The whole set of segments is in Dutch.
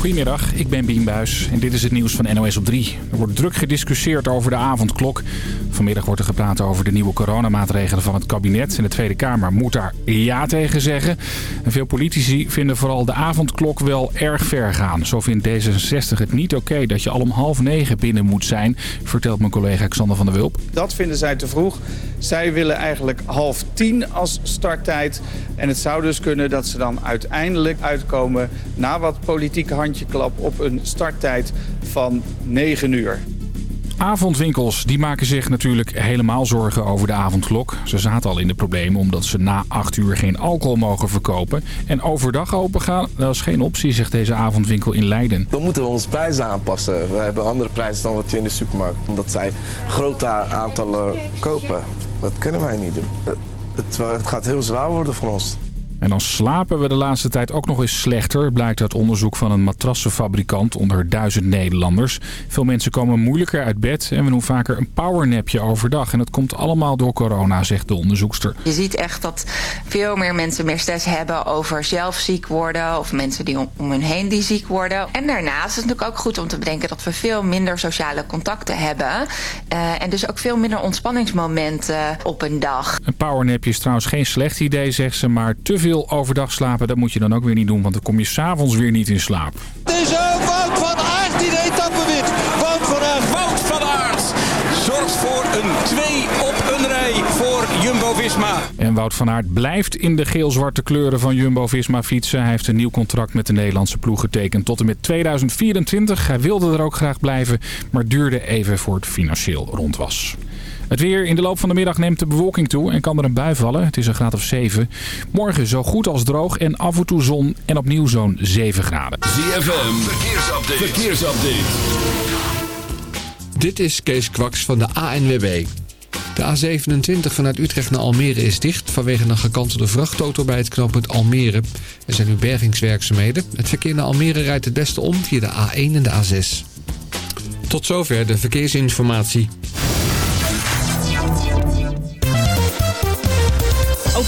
Goedemiddag, ik ben Bien Buis en dit is het nieuws van NOS op 3. Er wordt druk gediscussieerd over de avondklok. Vanmiddag wordt er gepraat over de nieuwe coronamaatregelen van het kabinet. En de Tweede Kamer moet daar ja tegen zeggen. En veel politici vinden vooral de avondklok wel erg ver gaan. Zo vindt D66 het niet oké dat je al om half negen binnen moet zijn, vertelt mijn collega Xander van der Wulp. Dat vinden zij te vroeg. Zij willen eigenlijk half tien als starttijd. En het zou dus kunnen dat ze dan uiteindelijk uitkomen... na wat politieke handjeklap op een starttijd van 9 uur. Avondwinkels die maken zich natuurlijk helemaal zorgen over de avondklok. Ze zaten al in de problemen omdat ze na 8 uur geen alcohol mogen verkopen. En overdag open gaan, dat is geen optie, zegt deze avondwinkel in Leiden. Dan moeten we onze prijzen aanpassen. We hebben andere prijzen dan wat je in de supermarkt. Omdat zij grote aantallen kopen. Dat kunnen wij niet doen. Het, het gaat heel zwaar worden voor ons. En dan slapen we de laatste tijd ook nog eens slechter, blijkt uit onderzoek van een matrassenfabrikant onder duizend Nederlanders. Veel mensen komen moeilijker uit bed en we doen vaker een powernapje overdag. En dat komt allemaal door corona, zegt de onderzoekster. Je ziet echt dat veel meer mensen meer stress hebben over zelf ziek worden of mensen die om, hun heen die ziek worden. En daarnaast is het natuurlijk ook goed om te bedenken dat we veel minder sociale contacten hebben. Uh, en dus ook veel minder ontspanningsmomenten op een dag. Een powernapje is trouwens geen slecht idee, zegt ze, maar te veel overdag slapen, dat moet je dan ook weer niet doen. Want dan kom je s'avonds weer niet in slaap. Het is Wout van Aert die de etappe wint. Wout van Aert. Wout van Aert zorgt voor een 2 op een rij voor Jumbo-Visma. En Wout van Aert blijft in de geel-zwarte kleuren van Jumbo-Visma fietsen. Hij heeft een nieuw contract met de Nederlandse ploeg getekend tot en met 2024. Hij wilde er ook graag blijven, maar duurde even voor het financieel rond was. Het weer in de loop van de middag neemt de bewolking toe en kan er een bui vallen. Het is een graad of 7. Morgen zo goed als droog en af en toe zon en opnieuw zo'n 7 graden. ZFM, verkeersupdate. verkeersupdate. Dit is Kees Kwaks van de ANWB. De A27 vanuit Utrecht naar Almere is dicht vanwege een gekantelde vrachtauto bij het knooppunt Almere. Er zijn nu bergingswerkzaamheden. Het verkeer naar Almere rijdt het beste om via de A1 en de A6. Tot zover de verkeersinformatie.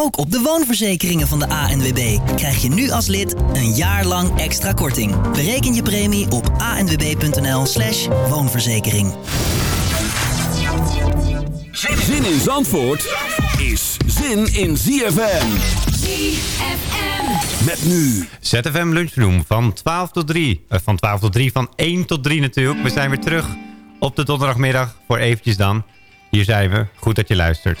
Ook op de woonverzekeringen van de ANWB krijg je nu als lid een jaar lang extra korting. Bereken je premie op anwb.nl slash woonverzekering. Zin in Zandvoort is zin in ZFM. ZFM. Met nu. ZFM Lunchroom van 12 tot 3. Uh, van 12 tot 3, van 1 tot 3 natuurlijk. We zijn weer terug op de donderdagmiddag voor eventjes dan. Hier zijn we. Goed dat je luistert.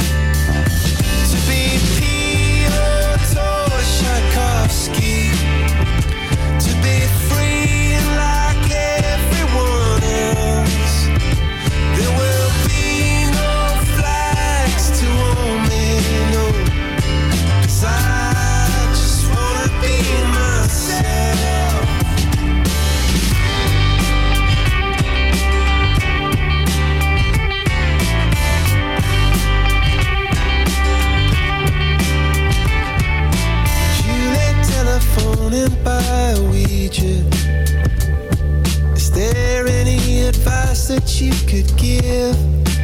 That you could give.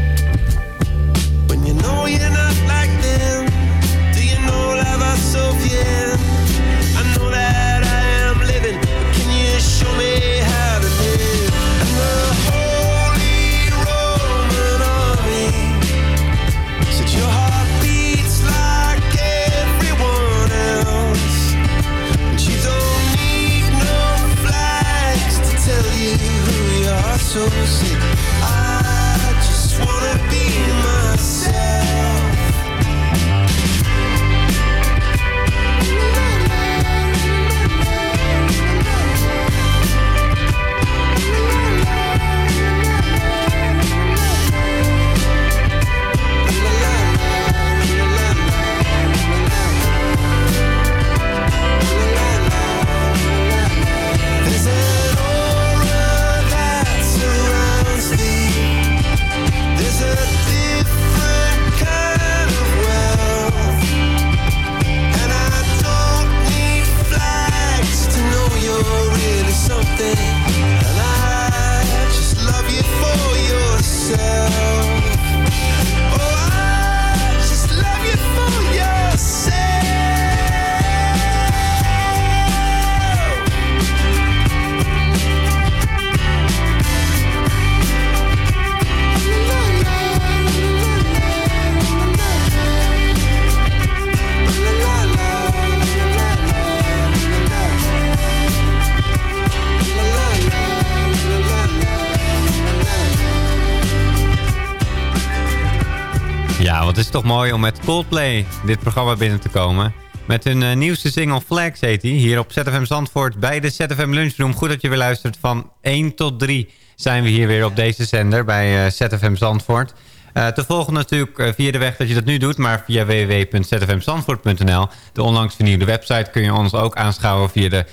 Het is toch mooi om met Coldplay dit programma binnen te komen. Met hun eh, nieuwste single Flags heet hij. Hier op ZFM Zandvoort bij de ZFM Lunchroom. Goed dat je weer luistert. Van 1 tot 3 zijn we hier weer op deze zender bij eh, ZFM Zandvoort. Eh, te volgen natuurlijk via de weg dat je dat nu doet, maar via www.zfmzandvoort.nl. De onlangs vernieuwde website kun je ons ook aanschouwen via de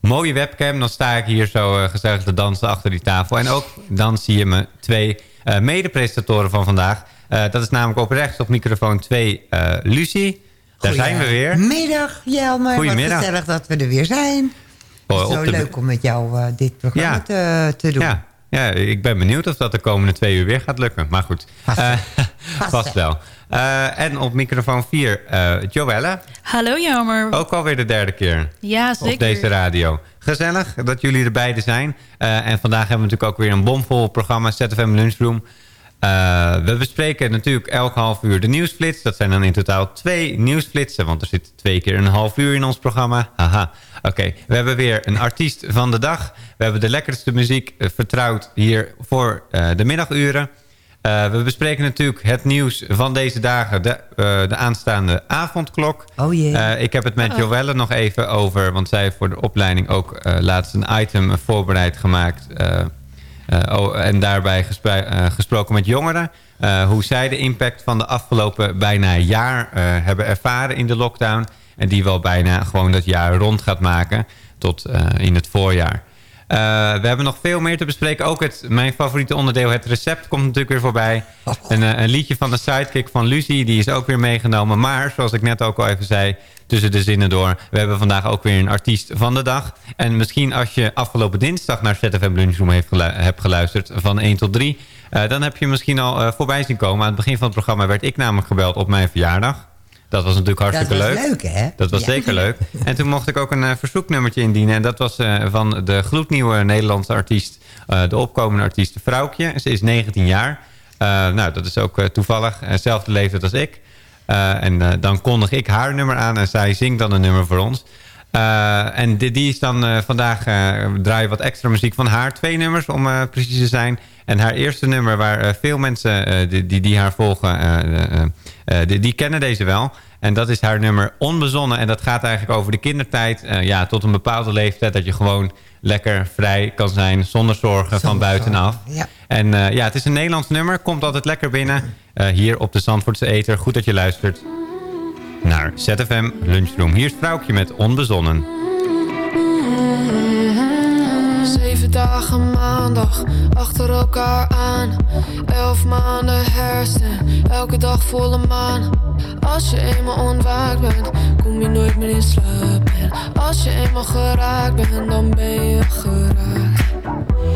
mooie webcam. Dan sta ik hier zo gezellig te dansen achter die tafel. En ook dan zie je me twee mede-presentatoren van vandaag. Eh, dat is namelijk op rechts op microfoon 2 eh Lucie. Daar zijn we weer. Middag, Jelmer. Goedemiddag. Wat gezellig dat we er weer zijn. Oh, Het is zo op de- leuk om met jou eh, dit programma Ja. te, te doen. Ja, ja, ik ben benieuwd of dat de komende twee uur weer gaat lukken. Maar goed, Eh, vast wel. Eh, en op microfoon 4 eh Joelle. Hallo Jammer. Ook alweer de derde keer Ja, op zeker. deze radio. Gezellig dat jullie er beide zijn. Eh, en vandaag hebben we natuurlijk ook weer een bomvol programma ZFM Lunchroom. Eh, we bespreken natuurlijk elk half uur de nieuwsflits. Dat zijn dan in totaal twee nieuwsflitsen. Want er zit twee keer een half uur in ons programma. Haha. Oké, we hebben weer een artiest van de dag. We hebben de lekkerste muziek eh, vertrouwd hier voor eh, de middaguren. We bespreken natuurlijk het nieuws van deze dagen. De, de aanstaande avondklok. Oh jee. Ik heb het met Oh. Joelle nog even over. Want zij heeft voor de opleiding ook laatst een item voorbereid gemaakt. Eh, oh, en daarbij eh, gesproken met jongeren. eh, hoe zij de impact van de afgelopen bijna jaar hebben ervaren in de lockdown. En die wel bijna gewoon dat jaar rond gaat maken. Tot in het voorjaar. Eh, we hebben nog veel meer te bespreken. Ook het, mijn favoriete onderdeel, het recept, komt natuurlijk weer voorbij. Een, eh, een liedje van de sidekick van Lucie, die is ook weer meegenomen. Maar, zoals ik net ook al even zei, tussen de zinnen door... we hebben vandaag ook weer een artiest van de dag. En misschien als je afgelopen dinsdag naar ZFM Lunchroom heeft gelu- hebt geluisterd... van 1 tot 3, eh, dan heb je misschien al voorbij zien komen. Aan het begin van het programma werd ik namelijk gebeld op mijn verjaardag. Dat was natuurlijk hartstikke Dat was leuk. leuk, hè? Dat was Ja. zeker leuk. En toen mocht ik ook een eh, verzoeknummertje indienen. En dat was eh, van de gloednieuwe Nederlandse artiest. eh, de opkomende artiest Vrouwtje. Ze is 19 jaar. Nou, dat is ook toevallig. eh, Zelfde leeftijd als ik. En dan kondig ik haar nummer aan. En zij zingt dan een nummer voor ons. Eh, en die, die is dan eh, vandaag eh draai wat extra muziek van haar. Twee nummers om precies te zijn. En haar eerste nummer waar veel mensen die, die, die haar volgen, die, die kennen deze wel. En dat is haar nummer Onbezonnen. En dat gaat eigenlijk over de kindertijd. ja, tot een bepaalde leeftijd dat je gewoon lekker vrij kan zijn. Zonder zorgen van buitenaf. Ja. En ja, het is een Nederlands nummer. Komt altijd lekker binnen. hier op de Zandvoortse Eter. Goed dat je luistert naar ZFM Lunchroom. Hier is Vrouwtje met Onbezonnen. Zeven dagen maandag achter elkaar aan. Elf maanden hersen, elke dag volle maan. Als je eenmaal ontwaakt bent, kom je nooit meer in slaap. En als je eenmaal geraakt bent, dan ben je geraakt.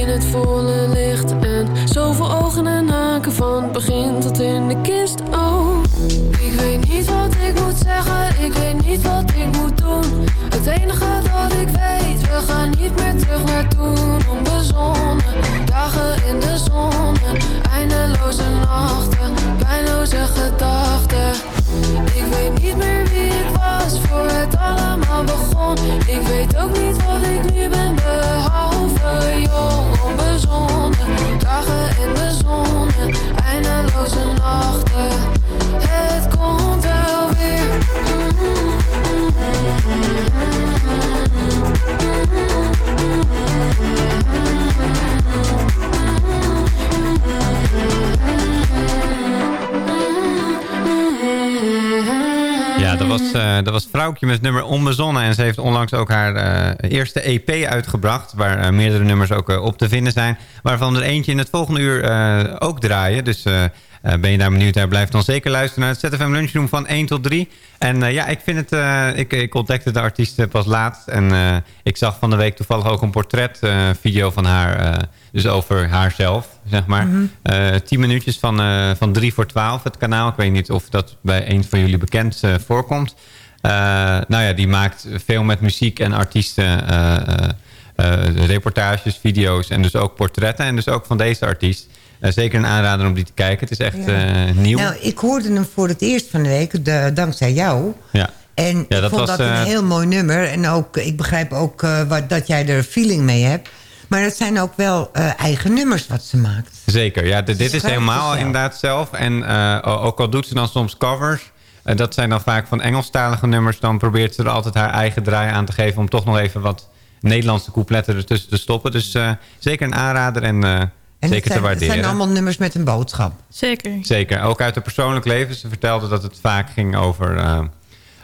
in het volle licht. En zoveel ogen en haken van het begin tot in de kist. Oh, ik weet niet wat ik moet zeggen, ik weet niet wat ik moet doen. Het enige dat ik weet, we gaan niet meer terug naar toen. Onbezonnen, dagen in de zon eindeloze nachten, pijnloze gedachten. Ik weet niet meer wie ik was voor het allemaal begon. Ik weet ook niet wat ik nu ben, behalve jong, onbezonnen. Dagen in de zon eindeloze nachten. Het komt wel weer. Ja, dat was, eh, dat was Vrouwtje met het nummer Onbezonnen. En ze heeft onlangs ook haar eh, eerste EP uitgebracht... waar eh, meerdere nummers ook op te vinden zijn. Waarvan er eentje in het volgende uur ook draaien. Dus ben je daar benieuwd naar, blijf dan zeker luisteren... naar het ZFM Lunchroom van 1 tot 3. En ja, ik vind het... ik, ik ontdekte de artiest pas laatst. En ik zag van de week toevallig ook een portretvideo van haar... dus over haarzelf, zeg maar. Mhm. Eh, 10 minuutjes van, eh, van 3 voor 12, het kanaal. Ik weet niet of dat bij een van jullie bekend eh, voorkomt. Eh, nou ja, die maakt veel met muziek en artiesten... eh, eh, eh, reportages, video's en dus ook portretten. En dus ook van deze artiest. Eh, zeker een aanrader om die te kijken. Het is echt Ja. eh, nieuw. Nou, ik hoorde hem voor het eerst van de week, de, dankzij jou. ja. En Ja, ik dat vond was, dat een eh, heel mooi nummer. En ook, ik begrijp ook eh, wat, dat jij er feeling mee hebt. Maar het zijn ook wel eigen nummers wat ze maakt. Zeker, ja, dit, dit is helemaal zelf. inderdaad zelf. En ook al doet ze dan soms covers... dat zijn dan vaak van Engelstalige nummers... dan probeert ze er altijd haar eigen draai aan te geven... om toch nog even wat Nederlandse coupletten ertussen te stoppen. Dus zeker een aanrader en, En zeker het te zijn, het waarderen. zijn allemaal nummers met een boodschap. Zeker. Zeker, ook uit het persoonlijk leven. Ze vertelde dat het vaak ging over, eh,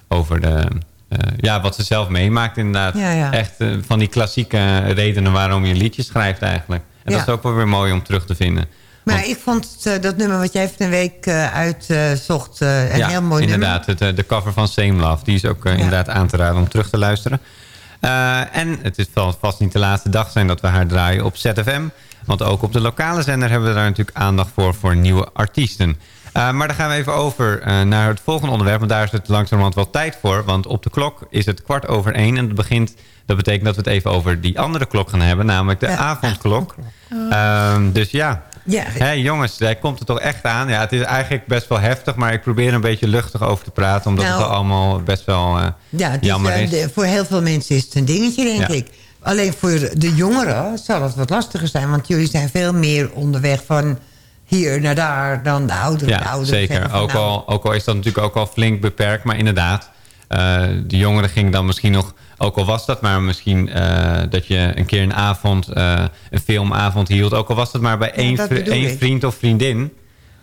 over de, eh, ja, wat ze zelf meemaakt inderdaad. Ja, ja. Echt eh, van die klassieke redenen waarom je liedjes schrijft eigenlijk. En Ja. dat is ook wel weer mooi om terug te vinden. Maar ik vond het, dat nummer wat jij van de week eh, uitzocht uh, een ja, heel mooi inderdaad. Het, eh, de cover van Same Love. Die is ook inderdaad aan te raden om terug te luisteren. Eh, en het is vast niet de laatste dag zijn dat we haar draaien op ZFM. Want ook op de lokale zender hebben we daar natuurlijk aandacht voor... voor nieuwe artiesten. Eh, maar dan gaan we even over eh, naar het volgende onderwerp. Want daar is het langzamerhand wel tijd voor. Want op de klok is het kwart over één. En het begint, dat betekent dat we het even over die andere klok gaan hebben. Namelijk de avondklok. Ehm, dus ja, Ja. Hé, jongens, daar komt het toch echt aan. Ja, het is eigenlijk best wel heftig, maar ik probeer er een beetje luchtig over te praten. Omdat Nou, het allemaal best wel eh, Ja, het is, jammer is. de- voor heel veel mensen is het een dingetje, denk Ja. ik. Alleen voor de jongeren zal het wat lastiger zijn. Want jullie zijn veel meer onderweg van hier naar daar dan de ouderen. de Ja, ouderen zeker. Ook, nou, al, ook al is dat natuurlijk ook al flink beperkt, maar inderdaad. eh, de jongeren gingen dan misschien nog, ook al was dat maar misschien eh, dat je een keer een avond, eh, een filmavond hield. Ook al was het maar bij één, dat vri- één vriend of vriendin.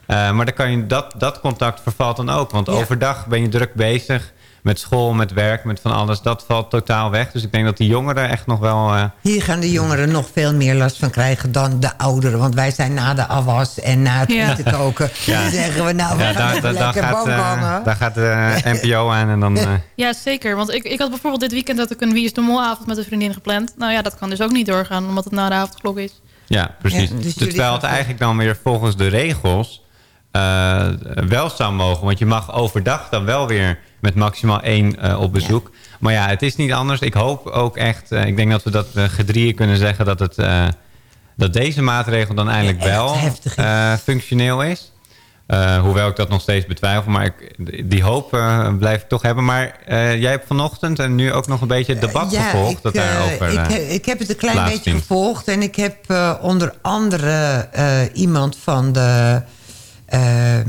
Maar dan kan je dat, dat contact vervalt dan ook. Want Ja. overdag ben je druk bezig met school, met werk, met van alles. Dat valt totaal weg. Dus ik denk dat die jongeren echt nog wel... eh, Hier gaan de jongeren nog veel meer last van krijgen dan de ouderen. Want wij zijn na de afwas en na het Ja. eten koken... Ja. dan zeggen we nou, we ja, gaan daar, even daar, gaat, eh, daar gaat de NPO aan en dan... eh, Ja, zeker. Want ik, ik had bijvoorbeeld dit weekend had ik een Wie is de Mol avond met een vriendin gepland. Nou ja, dat kan dus ook niet doorgaan, omdat het na de avondklok is. Ja, precies. Ja, dus Dus Terwijl het eigenlijk dan weer volgens de regels eh, wel zou mogen. Want je mag overdag dan wel weer met maximaal één eh, op bezoek. Maar ja, het is niet anders. Ik hoop ook echt... eh, ik denk dat we dat gedrieën kunnen zeggen dat, het, dat deze maatregel dan eindelijk wel functioneel is. Hoewel ik dat nog steeds betwijfel. Maar ik, die hoop blijf ik toch hebben. Maar jij hebt vanochtend en nu ook nog een beetje het debat Ja, gevolgd. ik, dat daarover ik, ik heb het een klein beetje gevolgd. En ik heb onder andere iemand van de... eh,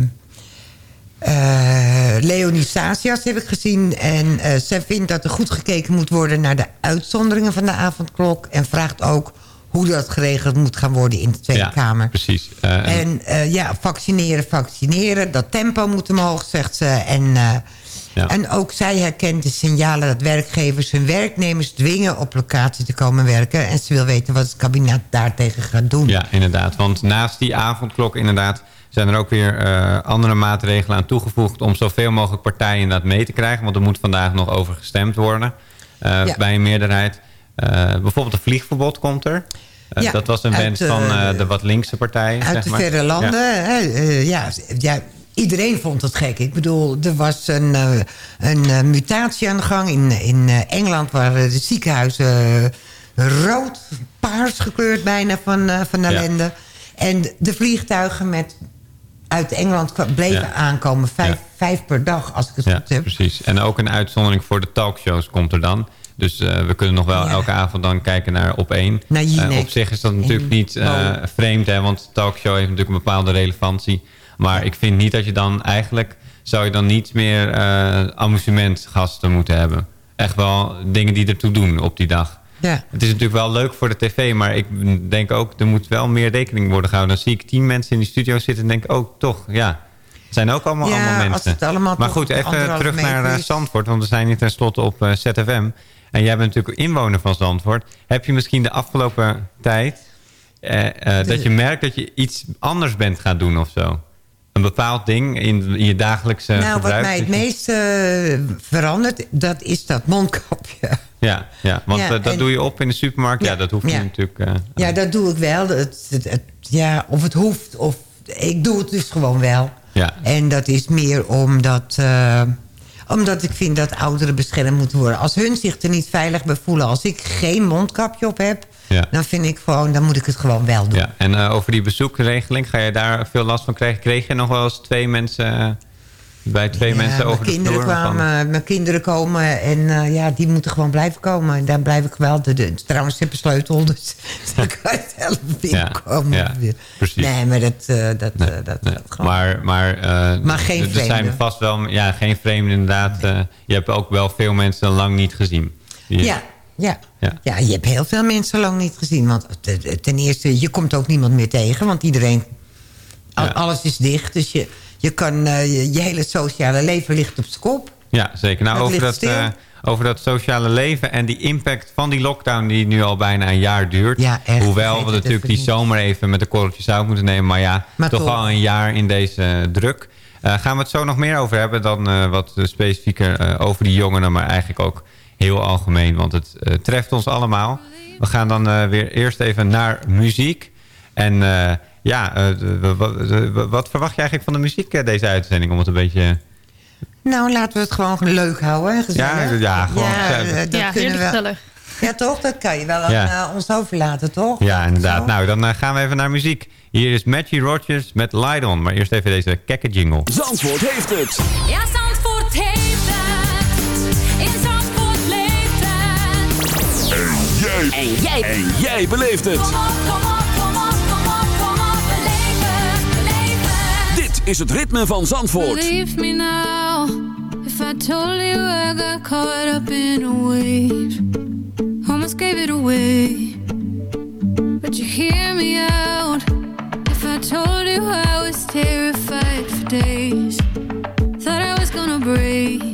eh, Leonie Sasias heb ik gezien. En eh, zij vindt dat er goed gekeken moet worden... naar de uitzonderingen van de avondklok. En vraagt ook hoe dat geregeld moet gaan worden in de Tweede ja, Kamer. precies. Eh, en- ja, vaccineren, vaccineren. Dat tempo moet omhoog, zegt ze. En, Ja. en ook zij herkent de signalen dat werkgevers hun werknemers dwingen op locatie te komen werken. En ze wil weten wat het kabinet daartegen gaat doen. Ja, inderdaad. Want naast die avondklok inderdaad zijn er ook weer eh, andere maatregelen aan toegevoegd... om zoveel mogelijk partijen inderdaad mee te krijgen. Want er moet vandaag nog over gestemd worden eh, Ja. bij een meerderheid. Eh, bijvoorbeeld een vliegverbod komt er. Ja, dat was een wens van de wat linkse partijen. Uit zeg de maar. verre landen. Ja. ja, ja, iedereen vond het gek. Ik bedoel, er was een, een mutatie aan de gang. In, in Engeland waren de ziekenhuizen rood, paars gekleurd bijna van, van ellende. En de vliegtuigen met, uit Engeland bleven Ja. aankomen. Vijf, Ja. vijf per dag, als ik het Ja, goed heb. precies. En ook een uitzondering voor de talkshows komt er dan. Dus eh, we kunnen nog wel elke avond dan kijken naar op één. Naar. Eh, op zich is dat natuurlijk niet eh, vreemd, hè, want talkshow heeft natuurlijk een bepaalde relevantie. Maar ik vind niet dat je dan eigenlijk... zou je dan niet meer amusementgasten moeten hebben. Echt wel dingen die ertoe doen op die dag. Ja. Het is natuurlijk wel leuk voor de tv, maar ik denk ook... er moet wel meer rekening worden gehouden. Dan zie ik tien mensen in die studio zitten en denk ik ook toch, ja... Het zijn ook allemaal, Ja, allemaal mensen. allemaal maar goed, even terug naar eh. Zandvoort. Want we zijn hier tenslotte op eh, ZFM. En jij bent natuurlijk inwoner van Zandvoort. Heb je misschien de afgelopen tijd... eh, dat je merkt dat je iets anders bent gaan doen of zo? Een bepaald ding in, je dagelijkse nou, wat gebruik? mij het je- meest eh, verandert, dat is dat mondkapje. Ja, ja want Ja, eh, dat en- doe je op in de supermarkt. Ja, Ja, dat hoeft ja. je natuurlijk... eh, Ja, dat doe ik wel. Het, het, het- ja, of het hoeft, of ik doe het dus gewoon wel. Ja. En dat is meer omdat, eh, omdat ik vind dat ouderen beschermd moeten worden. Als hun zich er niet veilig bij voelen, als ik geen mondkapje op heb... Ja. dan vind ik gewoon, dan moet ik het gewoon wel doen. Ja, en eh, over die bezoekregeling, ga je daar veel last van krijgen? Kreeg je nog wel eens twee mensen, eh, bij twee Ja, mensen mijn over de kinderen vloer? van- kwamen, mijn kinderen komen en eh, ja, die moeten gewoon blijven komen. En daar blijf ik wel. De, de, trouwens, een sleutel, dus dan kan je zelf binnenkomen. ja, precies. Nee, maar dat, eh, dat, dat, Nee, dat gewoon. maar, maar, Maar geen er- Er zijn vreemden. vast wel, ja, geen vreemden inderdaad. je hebt ook wel veel mensen lang niet gezien. Die- Ja, ja. Ja. Ja, je hebt heel veel mensen lang niet gezien. Want te- ten eerste, je komt ook niemand meer tegen. Want iedereen, al- alles is dicht. Dus je, je kan, eh, je, je hele sociale leven ligt op z'n kop. Ja, zeker. Nou, over dat, eh, over dat sociale leven en die impact van die lockdown die nu al bijna een jaar duurt. Ja, echt. Hoewel we natuurlijk die zomer even met een korreltje zout moeten nemen. Maar ja, Maar toch toch. al een jaar in deze eh, druk. Gaan we het zo nog meer over hebben dan wat specifieker over die jongeren. Maar eigenlijk ook heel algemeen, want het eh, treft ons allemaal. We gaan dan eh, weer eerst even naar muziek. En eh, ja, eh, wat verwacht je eigenlijk van de muziek eh, deze uitzending? Om het een beetje... Nou, laten we het gewoon leuk houden. hè, gezellig. Ja, ja, gewoon gezellig. eh, dat Ja, kunnen we- gezellig. Ja, toch? Dat kan je wel aan Ja. ons overlaten, toch? Ja, inderdaad. Zo. Nou, dan gaan we even naar muziek. Hier is Matchy Rogers met Light On. Maar eerst even deze kekke jingle. Zandvoort heeft het. Ja, Zandvoort heeft het. In jij. En jij. En jij beleeft het. Kom op, kom op, kom op, kom op, kom op. Beleef het, beleef het. Dit is het ritme van Zandvoort. Believe me now, if I told you I got caught up in a wave, almost gave it away. But you hear me out, if I told you I was terrified for days, thought I was gonna break.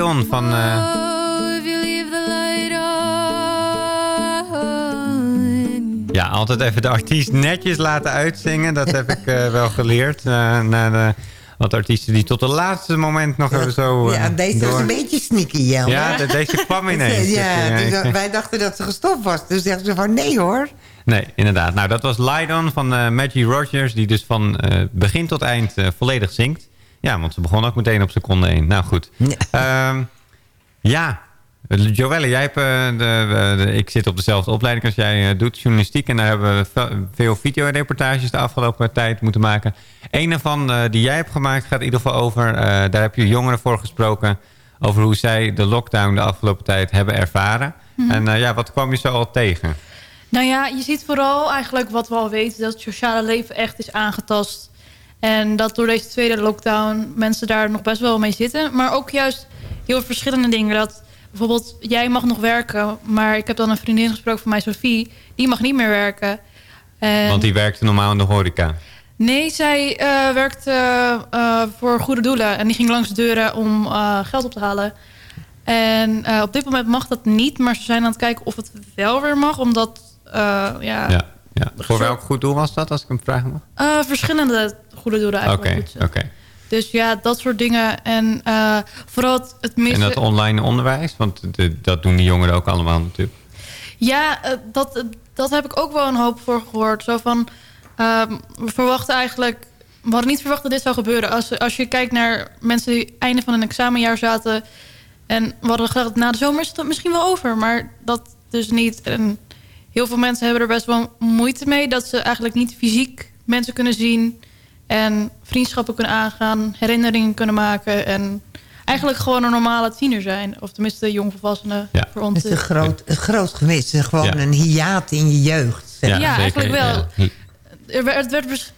Van... eh, Oh, if you leave the light on. ja, altijd even de artiest netjes laten uitzingen. Dat heb ik eh, wel geleerd. eh na de, wat artiesten die tot het laatste moment nog even zo... Ja, deze was door- een beetje sneaky, Jelmer. Ja, de- deze kwam ineens. Ja, Dus, wij dachten dat ze gestopt was. Dus zeggen ze van nee hoor. Nee, inderdaad. Nou, dat was Lydon van eh Maggie Rogers... die dus van eh, begin tot eind eh, volledig zingt. Ja, want ze begon ook meteen op seconde 1. Nou, goed. Ehm, ja, Joelle, jij hebt... eh, de, de- ik zit op dezelfde opleiding als jij eh, doet, journalistiek... en daar hebben we ve- veel videoreportages de afgelopen tijd moeten maken. Een ervan eh, die jij hebt gemaakt gaat in ieder geval over... eh, daar heb je jongeren voor gesproken... over hoe zij de lockdown de afgelopen tijd hebben ervaren. Mhm. En eh, ja, wat kwam je zo al tegen? Nou ja, je ziet vooral eigenlijk wat we al weten... dat het sociale leven echt is aangetast. En dat door deze tweede lockdown mensen daar nog best wel mee zitten. Maar ook juist heel verschillende dingen. Dat bijvoorbeeld, jij mag nog werken... maar ik heb dan een vriendin gesproken van mij, Sophie... die mag niet meer werken. En Want die werkte normaal in de horeca. Nee, zij eh, werkte eh, voor goede doelen. En die ging langs de deuren om eh, geld op te halen. En op dit moment mag dat niet. Maar ze zijn aan het kijken of het wel weer mag. Omdat, ja, Ja, ja. Voor welk goed doel was dat, als ik hem vragen mag? verschillende goede doelen eigenlijk. oké. Dus ja, dat soort dingen. En eh, vooral het, het En missen... dat online onderwijs? Want de- dat doen die jongeren ook allemaal natuurlijk. Ja, eh, dat, dat heb ik ook wel een hoop voor gehoord. Zo van, ehm, we verwachten eigenlijk... We hadden niet verwacht dat dit zou gebeuren. Als, als je kijkt naar mensen die einde van een examenjaar zaten... en we hadden gedacht, na de zomer is het misschien wel over. Maar dat dus niet. En heel veel mensen hebben er best wel moeite mee... dat ze eigenlijk niet fysiek mensen kunnen zien... en vriendschappen kunnen aangaan, herinneringen kunnen maken... en eigenlijk gewoon een normale tiener zijn. Of tenminste jongvolwassenen. Voor ons Het is een groot, een groot gemis. Gewoon Ja. een hiaat in je jeugd. zeg Ja, eigenlijk wel. Er werd- Het werd, bes-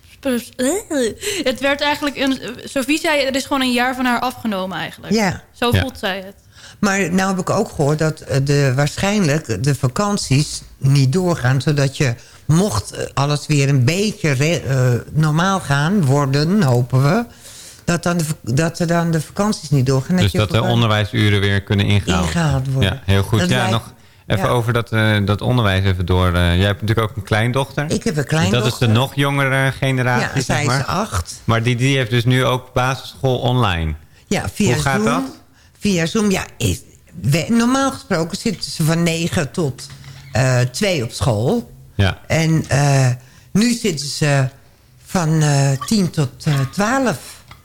het werd eigenlijk... Een, Sophie zei, er is gewoon een jaar van haar afgenomen eigenlijk. Ja. Zo Ja. voelt zij het. Maar nou heb ik ook gehoord dat eh, de, waarschijnlijk de vakanties niet doorgaan. Zodat je, mocht eh, alles weer een beetje eh, normaal gaan worden, hopen we... Dat, dan de, dat er dan de vakanties niet doorgaan. Dus je dat de onderwijsuren weer kunnen ingehaald, Ingehaald worden. Ja, heel goed. Dat ja, lijkt- nog Even Ja. over dat, eh, dat onderwijs even door. jij hebt natuurlijk ook een kleindochter. Ik heb een kleindochter. Dat is de nog jongere generatie, Ja, zeg zij is maar. acht. Maar die, die heeft dus nu ook basisschool online. Ja, via Hoe gaat Zoom. dat? Via Zoom, ja. Is, we- normaal gesproken zitten ze van 9 tot eh 2 op school. Ja. En eh, nu zitten ze van eh 10 tot eh 12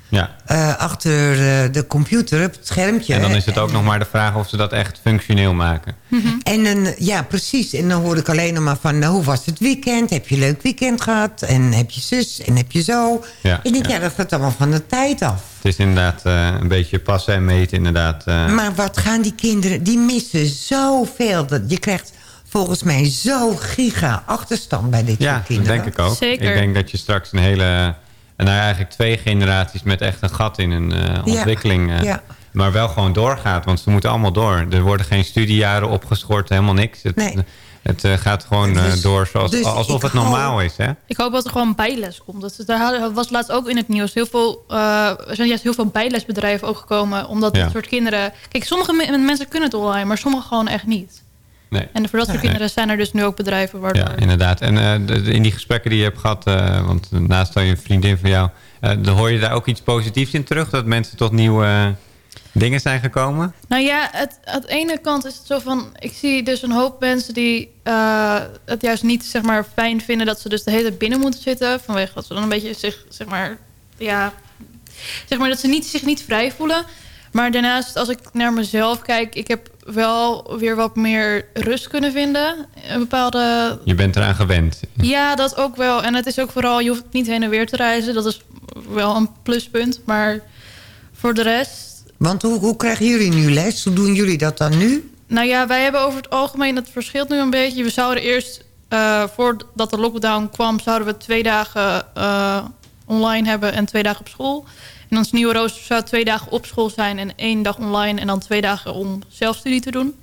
ja. eh, achter eh, de computer op het schermpje. En dan is het ook nog maar de vraag of ze dat echt functioneel maken. En dan, ja, precies. En dan hoor ik alleen nog maar van... nou, hoe was het weekend? Heb je een leuk weekend gehad? En heb je zus? En heb je zo? Ja, ik denk, ja, dat gaat allemaal van de tijd af. Het is inderdaad eh, een beetje passen en meten inderdaad. eh. Maar wat gaan die kinderen... die missen zoveel. Dat, je krijgt volgens mij zo giga achterstand bij dit ja, soort kinderen. dat denk ik ook. Zeker. Ik denk dat je straks een hele... En nou eigenlijk twee generaties met echt een gat in hun eh, ontwikkeling... eh, ja. Maar wel gewoon doorgaat, want ze moeten allemaal door. Er worden geen studiejaren opgeschort, helemaal niks. Het, Nee. het eh, gaat gewoon eh, Dus- door zoals, dus alsof het normaal is. Hè? Ik hoop dat er gewoon bijles komt. Dat, daar was laatst ook in het nieuws. Heel veel, eh, er zijn juist heel veel bijlesbedrijven ook gekomen. Omdat Ja. dit soort kinderen... Kijk, sommige me- mensen kunnen het online, maar sommige gewoon echt niet. Nee. En voor dat soort kinderen zijn er dus nu ook bedrijven waardoor... Ja, inderdaad. En eh, in die gesprekken die je hebt gehad, eh, want naast al je vriendin van jou, eh, dan hoor je daar ook iets positiefs in terug? Dat mensen tot nieuwe dingen zijn gekomen? Nou ja, het, aan de ene kant is het zo van... Ik zie dus een hoop mensen die het juist niet zeg maar, fijn vinden... dat ze dus de hele tijd binnen moeten zitten. Vanwege dat ze dan een beetje zich, zeg maar... Ja, zeg maar dat ze niet, zich niet vrij voelen. Maar daarnaast, als ik naar mezelf kijk... ik heb wel weer wat meer rust kunnen vinden. Een bepaalde... Je bent eraan gewend. Ja, dat ook wel. En het is ook vooral, je hoeft niet heen en weer te reizen. Dat is wel een pluspunt. Maar voor de rest... Want hoe, hoe krijgen jullie nu les? Hoe doen jullie dat dan nu? Nou ja, wij hebben over het algemeen, het verschilt nu een beetje. We zouden eerst, eh, voordat de lockdown kwam, zouden we twee dagen eh, online hebben en twee dagen op school. En ons nieuwe rooster zou twee dagen op school zijn en één dag online en dan twee dagen om zelfstudie te doen.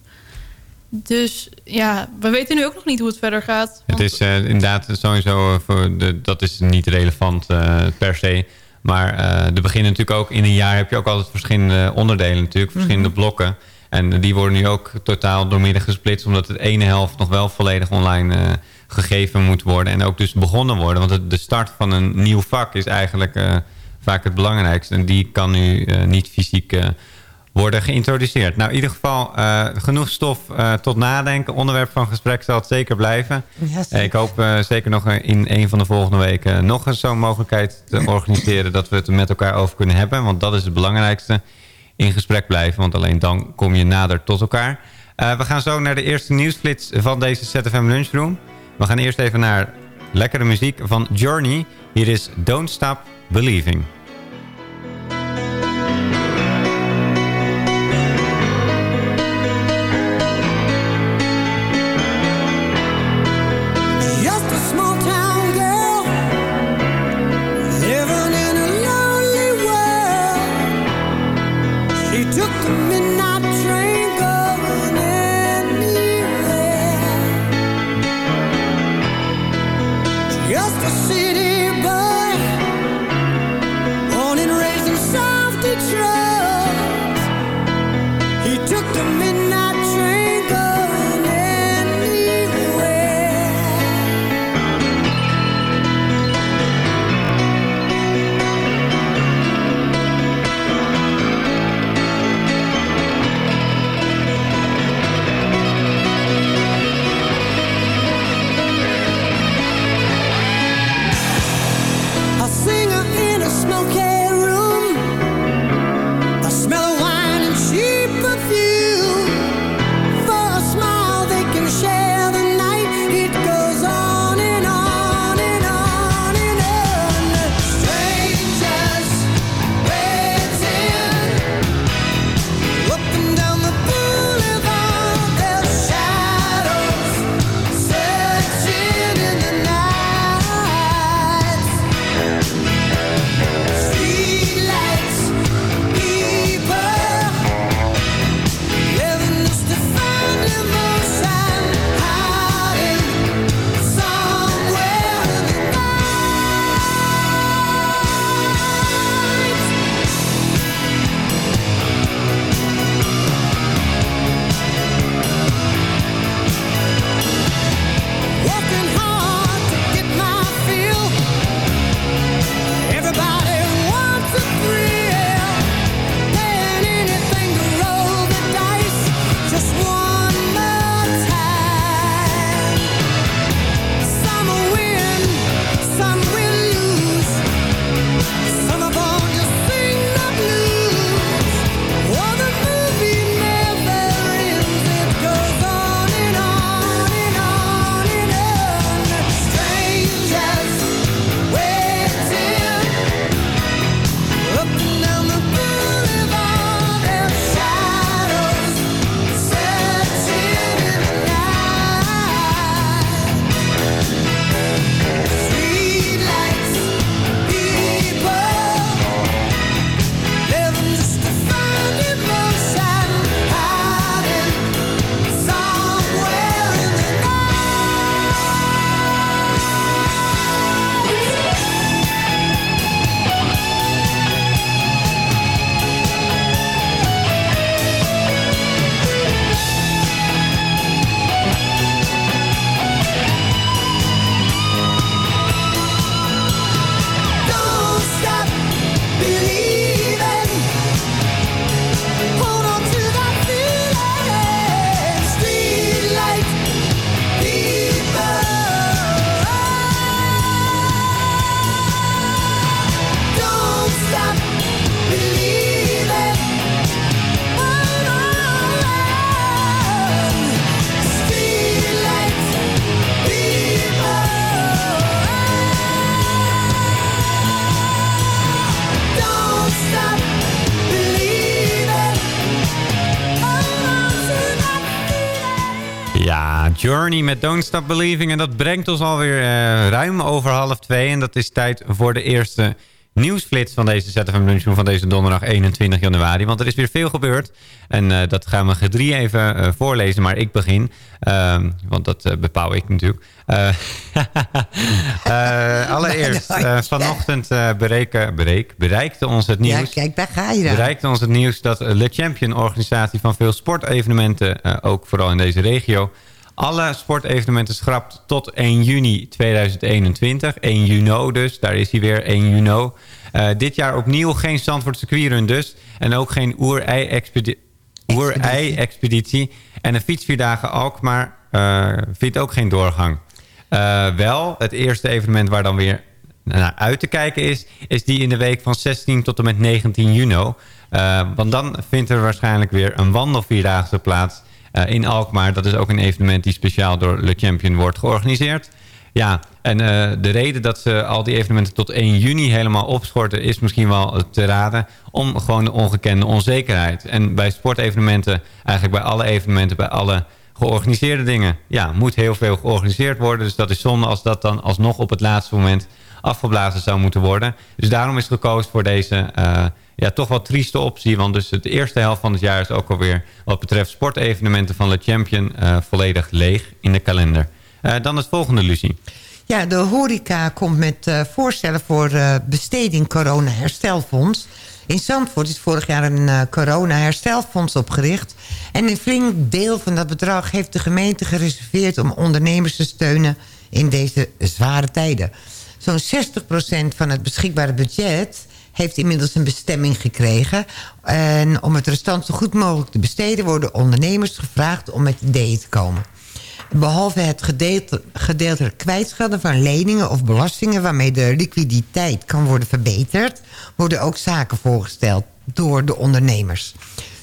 Dus ja, we weten nu ook nog niet hoe het verder gaat. Het is eh, inderdaad sowieso, eh, voor de, dat is niet relevant eh, per se. Maar eh er beginnen natuurlijk ook in een jaar heb je ook altijd verschillende onderdelen natuurlijk, verschillende blokken. En die worden nu ook totaal doormidden gesplitst, omdat de ene helft nog wel volledig online gegeven moet worden. En ook dus begonnen worden, want het- de start van een nieuw vak is eigenlijk vaak het belangrijkste. En die kan nu eh, niet fysiek eh, worden geïntroduceerd. Nou, in ieder geval eh, genoeg stof tot nadenken. Onderwerp van gesprek zal het zeker blijven. Ik hoop zeker nog in een van de volgende weken nog eens zo'n mogelijkheid te organiseren... dat we het er met elkaar over kunnen hebben. Want dat is het belangrijkste. In gesprek blijven, want alleen dan kom je nader tot elkaar. We gaan zo naar de eerste nieuwsflits van deze ZFM Lunchroom. We gaan eerst even naar lekkere muziek van Journey. Hier is Don't Stop Believing. Journey met Don't Stop Believing. En dat brengt ons alweer uh, ruim over half twee. En dat is tijd voor de eerste nieuwsflits van deze ZFM Lunchroom van deze donderdag 21 januari. Want er is weer veel gebeurd. En uh, dat gaan we gedrie even uh, voorlezen, maar ik begin. Uh, want dat bepaal ik natuurlijk. allereerst, vanochtend bereken, bereik, bereikte ons het nieuws. Ja, kijk, daar ga je dan. Bereikte ons het nieuws dat Le Champion, organisatie van veel sportevenementen, ook vooral in deze regio, alle sportevenementen schrapt tot 1 juni 2021. 1 juni dus, daar is hij weer, 1 juni. Uh, dit jaar opnieuw geen Zandvoort circuitrun dus. En ook geen oerei-expeditie. Oerei en een fietsvierdagen Alkmaar uh, vindt ook geen doorgang. Uh, wel, het eerste evenement waar dan weer naar uit te kijken is... is die in de week van 16 tot en met 19 juni. Want dan vindt er waarschijnlijk weer een wandelvierdaagse plaats... Uh, in Alkmaar. Dat is ook een evenement die speciaal door Le Champion wordt georganiseerd. Ja, en uh, de reden dat ze al die evenementen tot 1 juni helemaal opschorten... is misschien wel te raden om gewoon de ongekende onzekerheid. En bij sportevenementen, eigenlijk bij alle evenementen... bij alle georganiseerde dingen, ja, moet heel veel georganiseerd worden. Dus dat is zonde als dat dan alsnog op het laatste moment afgeblazen zou moeten worden. Dus daarom is gekozen voor deze... Uh, ja, toch wel trieste optie. Want dus de eerste helft van het jaar is ook alweer... wat betreft sportevenementen van Le Champion... Uh, volledig leeg in de kalender. Uh, dan het volgende, Lucie. Ja, de horeca komt met uh, voorstellen voor besteding corona-herstelfonds. In Zandvoort is vorig jaar een corona-herstelfonds opgericht. En een flink deel van dat bedrag heeft de gemeente gereserveerd... om ondernemers te steunen in deze zware tijden. Zo'n 60% van het beschikbare budget heeft inmiddels een bestemming gekregen. En om het restant zo goed mogelijk te besteden... worden ondernemers gevraagd om met ideeën te komen. Behalve het gedeelte, gedeeltelijk kwijtschelden van leningen of belastingen... waarmee de liquiditeit kan worden verbeterd... worden ook zaken voorgesteld door de ondernemers.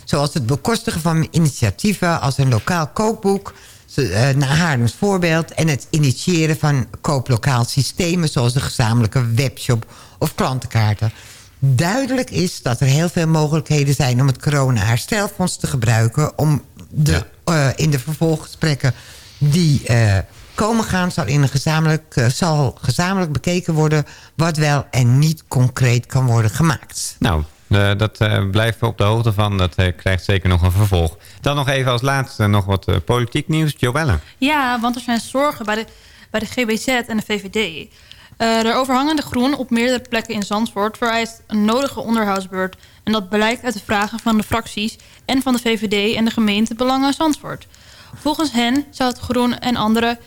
Zoals het bekostigen van initiatieven als een lokaal kookboek... naar Haarlems voorbeeld... en het initiëren van kooplokaal systemen... zoals een gezamenlijke webshop of klantenkaarten duidelijk is dat er heel veel mogelijkheden zijn... om het corona-herstelfonds te gebruiken... om de, ja. uh, in de vervolggesprekken die uh, komen gaan... Zal, in een gezamenlijk, uh, zal gezamenlijk bekeken worden... wat wel en niet concreet kan worden gemaakt. Nou, dat blijven we op de hoogte van. Dat krijgt zeker nog een vervolg. Dan nog even als laatste nog wat politiek nieuws. Joelle. Ja, want er zijn zorgen bij de, bij de GBZ en de VVD... Uh, de overhangende groen op meerdere plekken in Zandvoort vereist een nodige onderhoudsbeurt. En dat blijkt uit de vragen van de fracties en van de VVD en de gemeente Belangen Zandvoort. Volgens hen zou het groen en andere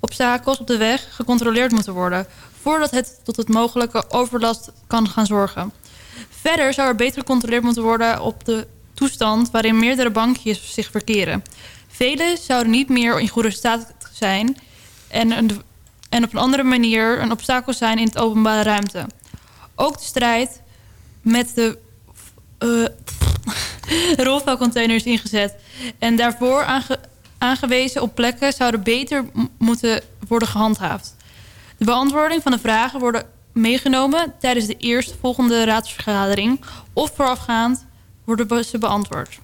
obstakels op de weg gecontroleerd moeten worden... voordat het tot het mogelijke overlast kan gaan zorgen. Verder zou er beter gecontroleerd moeten worden op de toestand... waarin meerdere bankjes zich verkeren. Vele zouden niet meer in goede staat zijn... en en op een andere manier een obstakel zijn in het openbare ruimte. Ook de strijd met de uh, rolvuilcontainers ingezet. En daarvoor aange aangewezen op plekken zouden beter moeten worden gehandhaafd. De beantwoording van de vragen worden meegenomen tijdens de eerstvolgende raadsvergadering... of voorafgaand worden ze beantwoord.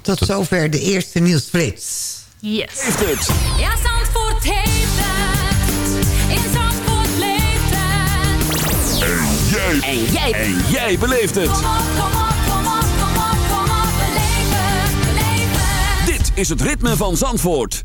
Tot zover de eerste nieuwsflits. Yes. Heeft het. Ja, Zandvoort En jij. En jij. En jij beleeft het. Kom op, kom op, kom op, kom op, kom op. Beleef het, beleef het. Dit is het ritme van Zandvoort.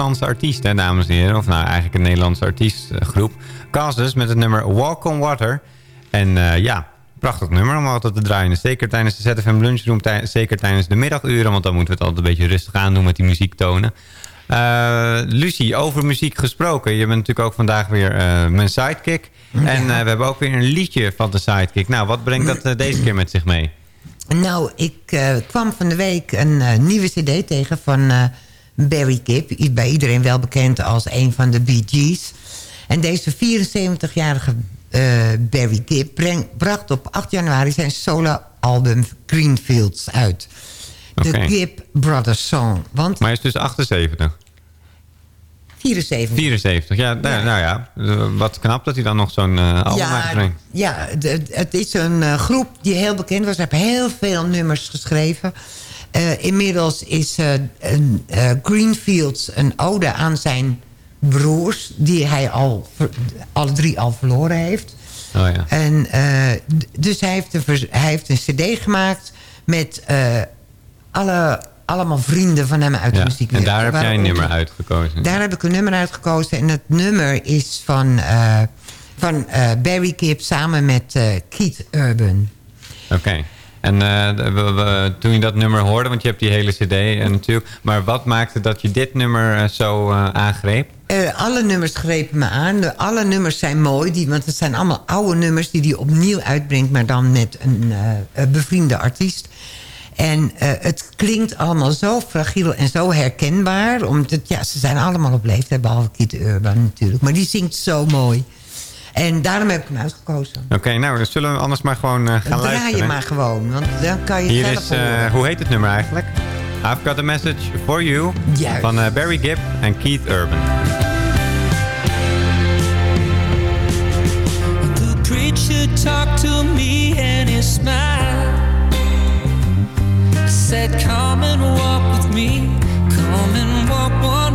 Nederlandse artiest, hè, dames en heren. Of nou, eigenlijk een Nederlandse artiestgroep. Casus met het nummer Walk on Water. En eh, ja, prachtig nummer om altijd te draaien. Zeker tijdens de ZFM Lunchroom, tij- zeker tijdens de middaguren. Want dan moeten we het altijd een beetje rustig aan doen met die muziektonen. Eh Lucie, over muziek gesproken. Je bent natuurlijk ook vandaag weer eh, mijn sidekick. En we hebben ook weer een liedje van de sidekick. Nou, wat brengt dat deze keer met zich mee? Nou, ik kwam van de week een nieuwe cd tegen van Barry Gibb. Bij iedereen wel bekend als een van de Bee Gees. En deze 74-jarige eh, Barry Gibb breng- bracht op 8 januari zijn solo-album Greenfields uit. De Oké. Gibb Brothers Song. Want Maar hij is dus 78. 74. 74, ja, nou nou ja. Wat knap dat hij dan nog zo'n eh album Ja, uitbrengt. ja het is een eh, groep die heel bekend was. Hij heeft heel veel nummers geschreven. Eh, inmiddels is eh, een, eh, Greenfields een ode aan zijn broers... die hij al, alle drie al verloren heeft. Oh ja. En, dus hij heeft, een, hij heeft een cd gemaakt met alle, allemaal vrienden van hem uit de muziek. En daar heb jij een nummer uitgekozen. Daar heb ik een nummer uitgekozen. En het nummer is van, van Barry Gibb samen met Keith Urban. Oké. En eh, we- toen je dat nummer hoorde, want je hebt die hele cd en natuurlijk... maar wat maakte dat je dit nummer eh, zo eh, aangreep? Eh, alle nummers grepen me aan. Alle nummers zijn mooi, die, want het zijn allemaal oude nummers... die hij opnieuw uitbrengt, maar dan met een eh, bevriende artiest. En eh, het klinkt allemaal zo fragiel en zo herkenbaar. Omdat, ja, ze zijn allemaal op leeftijd, behalve Keith Urban natuurlijk. Maar die zingt zo mooi. En daarom heb ik hem uitgekozen. Oké, nou, dan zullen we anders maar gewoon eh, gaan Draai luisteren. je maar gewoon, want dan kan je het Hier zelf is, eh, horen. hoe heet het nummer eigenlijk? I've Got a Message for You Juist. van eh, Barry Gibb en Keith Urban. The preacher talked to me and he smiled. Said, Come and walk with me. Come and walk one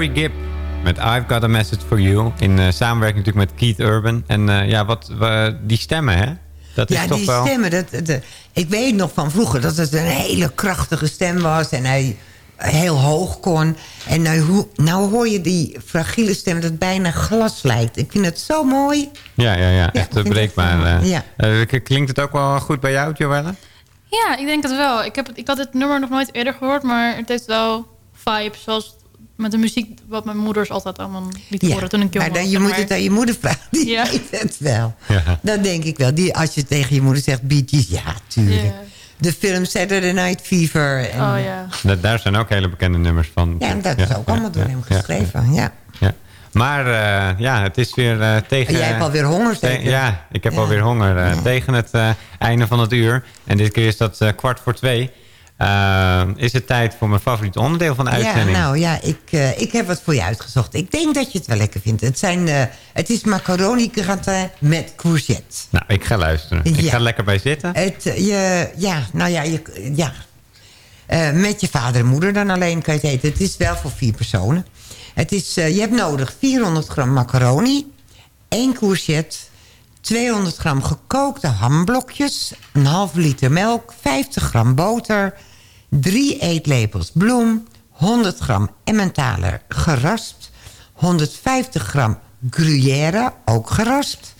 Barry Gibb met I've Got a Message for You. In eh, samenwerking natuurlijk met Keith Urban. En eh, ja, wat, wa- die stemmen, hè? Dat is ja, toch die wel... stemmen. Dat, dat- ik weet nog van vroeger dat het een hele krachtige stem was. En hij heel hoog kon. En nou, hoe- nou hoor je die fragiele stem dat bijna glas lijkt. Ik vind het zo mooi. Ja, ja, ja. Echt breekbaar. het, eh. ja. Eh, k- klinkt het ook wel goed bij jou, Joelle? Ja, ik denk het wel. Ik, heb het, ik had dit nummer nog nooit eerder gehoord, maar het heeft wel vibes zoals met de muziek wat mijn moeders altijd allemaal liet Ja, horen toen ik jong maar was. dan, je zeg moet maar. het aan je moeder vragen. Die Ja. weet het wel. Ja. Dat denk ik wel. Die, als je tegen je moeder zegt, Bee Gees, ja, tuurlijk. Ja. De film Saturday Night Fever. En, Oh ja. Da- daar zijn ook hele bekende nummers van. Ja, dat is ook allemaal door hem geschreven. Ja. ja. Maar eh, ja, het is weer eh, tegen... Jij hebt alweer honger, zeker? Ja, ik heb Ja. alweer honger. eh, Tegen het eh, einde van het uur. En dit keer is dat eh, kwart voor twee. Eh, is het tijd voor mijn favoriete onderdeel van de Ja, uitzending. nou ja, ik, eh, ik heb wat voor je uitgezocht. Ik denk dat je het wel lekker vindt. Het, zijn, eh, het is macaroni gratin met courgette. Nou, ik ga luisteren. Ik Ja. ga lekker bij zitten. Het, je, ja, nou ja, je, ja. Met je vader en moeder dan alleen kan je het eten. Het is wel voor vier personen. Het is, je hebt nodig 400 gram macaroni, 1 courgette, 200 gram gekookte hamblokjes, een half liter melk, 50 gram boter, 3 eetlepels bloem, 100 gram Emmentaler geraspt, 150 gram gruyère, ook geraspt,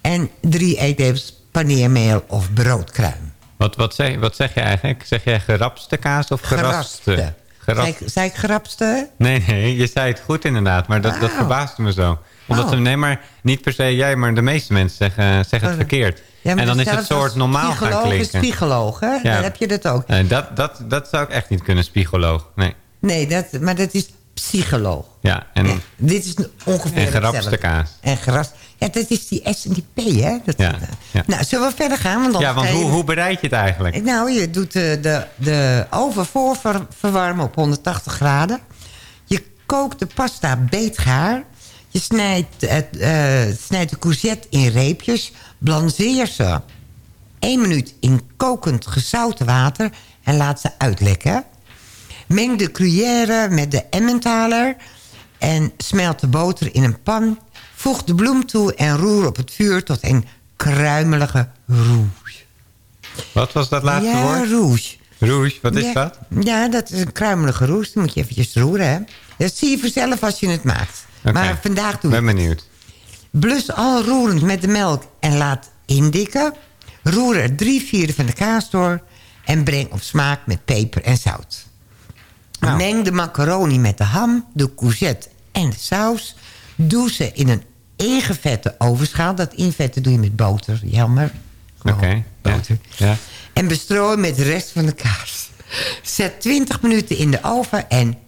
en 3 eetlepels paneermeel of broodkruim. Wat, wat, zeg, wat zeg je eigenlijk? Zeg jij gerapste kaas of geraspte? Geraspte. Geras- Zei, ik- zei ik gerapste? Nee, nee, je zei het goed inderdaad. Maar dat, dat Oh. verbaasde me zo. Omdat Oh. ze, nee, maar niet per se jij, maar de meeste mensen zeggen, zeggen het Oh. verkeerd. Ja, en dan is het soort normaal gaan psycholoog is klinken. psycholoog, hè? Dan heb je dat ook. Nee, dat, dat, dat zou ik echt niet kunnen, psycholoog. Nee. Nee, dat, maar dat is psycholoog. Ja, en, Dit is ongeveer en gerapste kaas. En gerast. Ja, dat is die S en die P, hè? Dat, Ja, ja. Nou, zullen we verder gaan? Want ja, want hoe, hoe bereid je het eigenlijk? Nou, je doet de, de, de oven voorverwarmen op 180 graden. Je kookt de pasta beetgaar. Je snijdt, het, eh, snijdt de courgette in reepjes. Blanceer ze 1 minuut in kokend gezouten water. En laat ze uitlekken. Meng de gruyère met de Emmentaler. En smelt de boter in een pan. Voeg de bloem toe en roer op het vuur tot een kruimelige rouge. Wat was dat laatste ja, woord? rouge. Rouge, wat is Ja, dat? Ja, dat is een kruimelige roes. Dan moet je eventjes roeren, hè. Dat zie je vanzelf als je het maakt. Maar vandaag doe je ben benieuwd. Blus al roerend met de melk en laat indikken. Roer er drie vierde van de kaas door. En breng op smaak met peper en zout. Nou. Meng de macaroni met de ham, de courgette en de saus. Doe ze in een ingevette ovenschaal. Dat invetten doe je met boter, jammer. Oké, ja. ja. En bestrooi met de rest van de kaas. Zet 20 minuten in de oven en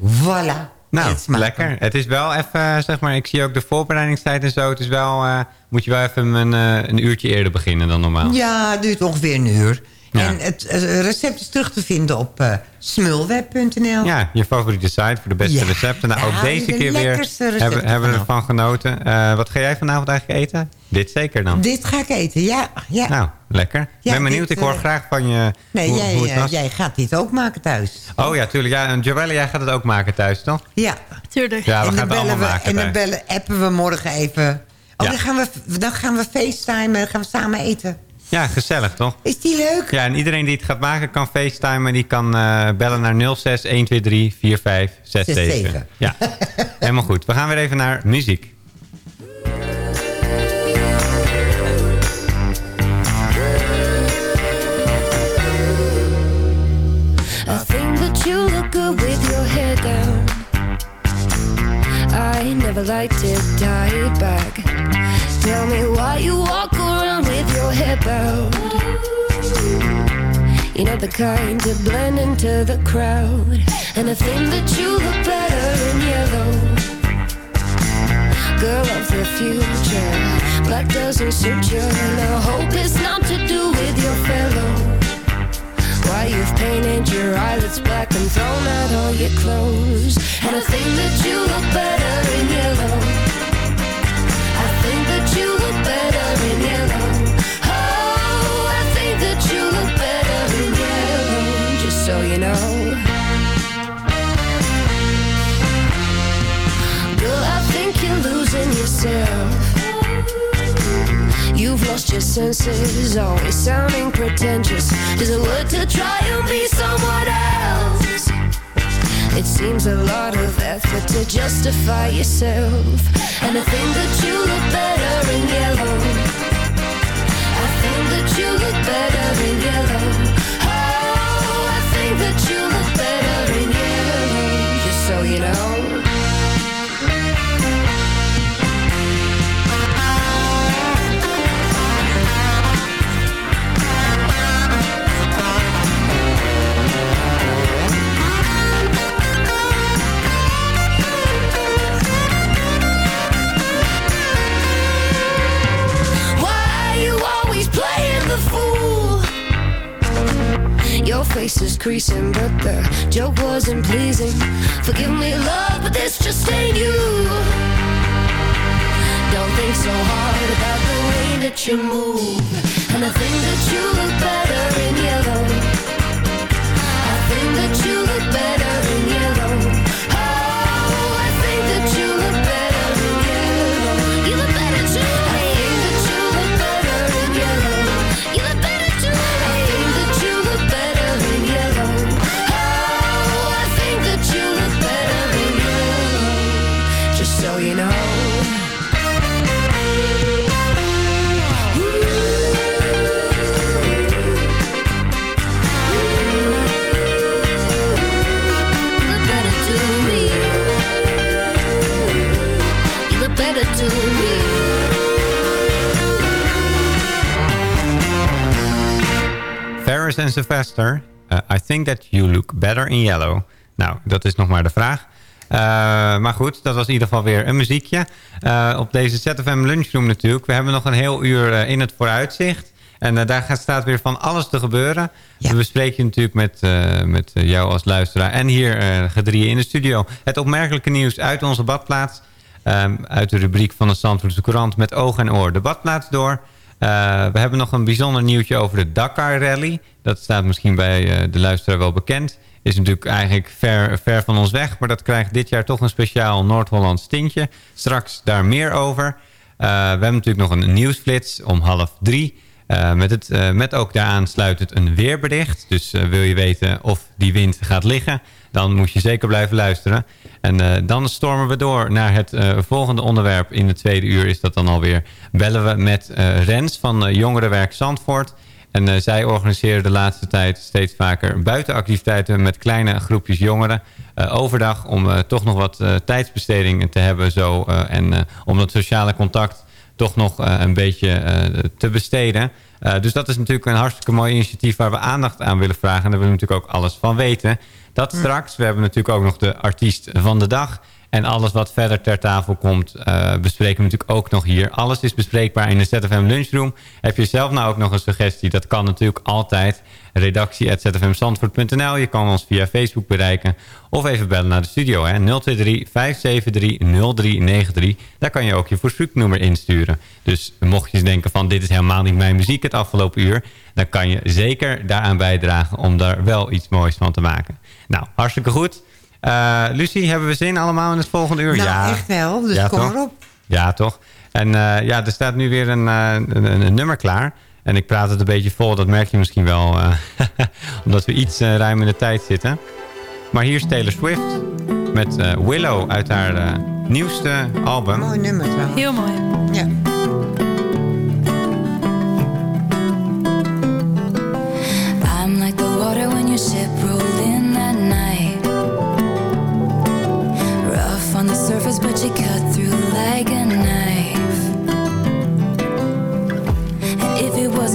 voilà. Nou, lekker. Het is wel even, zeg maar, ik zie ook de voorbereidingstijd en zo. Het is wel, eh, moet je wel even een, eh, een uurtje eerder beginnen dan normaal. Ja, het duurt ongeveer een uur. Ja. En het recept is terug te vinden op eh, smulweb.nl. Ja, je favoriete site voor de beste Ja. recepten. Nou, Ja, ook deze de keer weer hebben, hebben we ervan genoten. Eh, wat ga jij vanavond eigenlijk eten? Dit zeker dan. Dit ga ik eten, ja. ja. Nou, lekker. Ik Ja, ben benieuwd. dit, ik hoor eh, graag van je nee, hoe, jij, hoe het was. jij gaat dit ook maken thuis. Oh ja, tuurlijk. Ja, en Joelle, jij gaat het ook maken thuis, toch? Ja. Tuurlijk. Ja, we en gaan dan het allemaal we, maken En dan bellen, appen we morgen even. Oh, Ja. dan, gaan we, dan gaan we facetimen, dan gaan we samen eten. Ja, gezellig, toch? Is die leuk? Ja, en iedereen die het gaat maken kan facetimen. Die kan eh, bellen naar 06 123 4567. 67. Ja, helemaal goed. We gaan weer even naar muziek. I think that you look good with your hair down. I never liked it tied back. Tell me why you walk around with your hair bowed. You're not the kind to blend into the crowd. And I think that you look better in yellow. Girl of the future, black doesn't suit you. And I hope it's not to do with your fellow. Why you've painted your eyelids black and thrown out all your clothes. And I think that you look better in yellow. Senses, always sounding pretentious. Does it work to try and be someone else? It seems a lot of effort to justify yourself. And I think that you look better in yellow. I think that you look better in yellow. Oh, I think that you look better in yellow. Just so you know. Face is creasing, but the joke wasn't pleasing. Forgive me, love, but this just ain't you. Don't think so hard about the way that you move. And I think that you look better in yellow. I think that you look better En Sylvester. eh, I think that you look better in yellow. Nou, dat is nog maar de vraag. Eh, maar goed, dat was in ieder geval weer een muziekje. Eh, op deze ZFM Lunchroom natuurlijk. We hebben nog een heel uur in het vooruitzicht. En daar gaat, staat weer van alles te gebeuren. We bespreken natuurlijk met, met jou als luisteraar. En hier gedrieën in de studio. Het opmerkelijke nieuws uit onze badplaats. Ehm, uit de rubriek van de Zandvoortse Courant met oog en oor de badplaats door. Eh, we hebben nog een bijzonder nieuwtje over de Dakar Rally. Dat staat misschien bij eh, de luisteraar wel bekend. Is natuurlijk eigenlijk ver, ver van ons weg. Maar dat krijgt dit jaar toch een speciaal Noord-Hollands tintje. Straks daar meer over. Eh, we hebben natuurlijk nog een nieuwsflits om half drie. Met, het, met ook daaraan sluitend een weerbericht. Dus wil je weten of die wind gaat liggen... dan moet je zeker blijven luisteren. En eh, dan stormen we door naar het eh, volgende onderwerp. In de tweede uur is dat dan alweer... bellen we met eh, Rens van Jongerenwerk Zandvoort... En zij organiseren de laatste tijd steeds vaker buitenactiviteiten met kleine groepjes jongeren overdag. Om toch nog wat tijdsbesteding te hebben zo. en om dat sociale contact toch nog een beetje te besteden. Dus dat is natuurlijk een hartstikke mooi initiatief waar we aandacht aan willen vragen. En daar willen we natuurlijk ook alles van weten. Dat straks. We hebben natuurlijk ook nog de artiest van de dag. En alles wat verder ter tafel komt, eh, bespreken we natuurlijk ook nog hier. Alles is bespreekbaar in de ZFM Lunchroom. Heb je zelf nou ook nog een suggestie? Dat kan natuurlijk altijd. Redactie.zfmzandvoort.nl Je kan ons via Facebook bereiken. Of even bellen naar de studio. Hè? 023 573 0393. Daar kan je ook je verzoeknummer insturen. Dus mocht je denken van dit is helemaal niet mijn muziek het afgelopen uur. Dan kan je zeker daaraan bijdragen om daar wel iets moois van te maken. Nou, hartstikke goed. Eh, Lucie, hebben we zin allemaal in het volgende uur? Nou, ja, echt wel. Dus Ja, kom toch? maar op. Ja, toch? En eh, ja, er staat nu weer een, eh, een, een- nummer klaar. En ik praat het een beetje vol, dat merk je misschien wel. eh, omdat we iets ruim in de tijd zitten. Maar hier is Taylor Swift met eh, Willow uit haar eh, nieuwste album. Mooi nummer trouwens. Heel mooi. Ja. I'm like the water when ship but you cut through like a knife. And if it was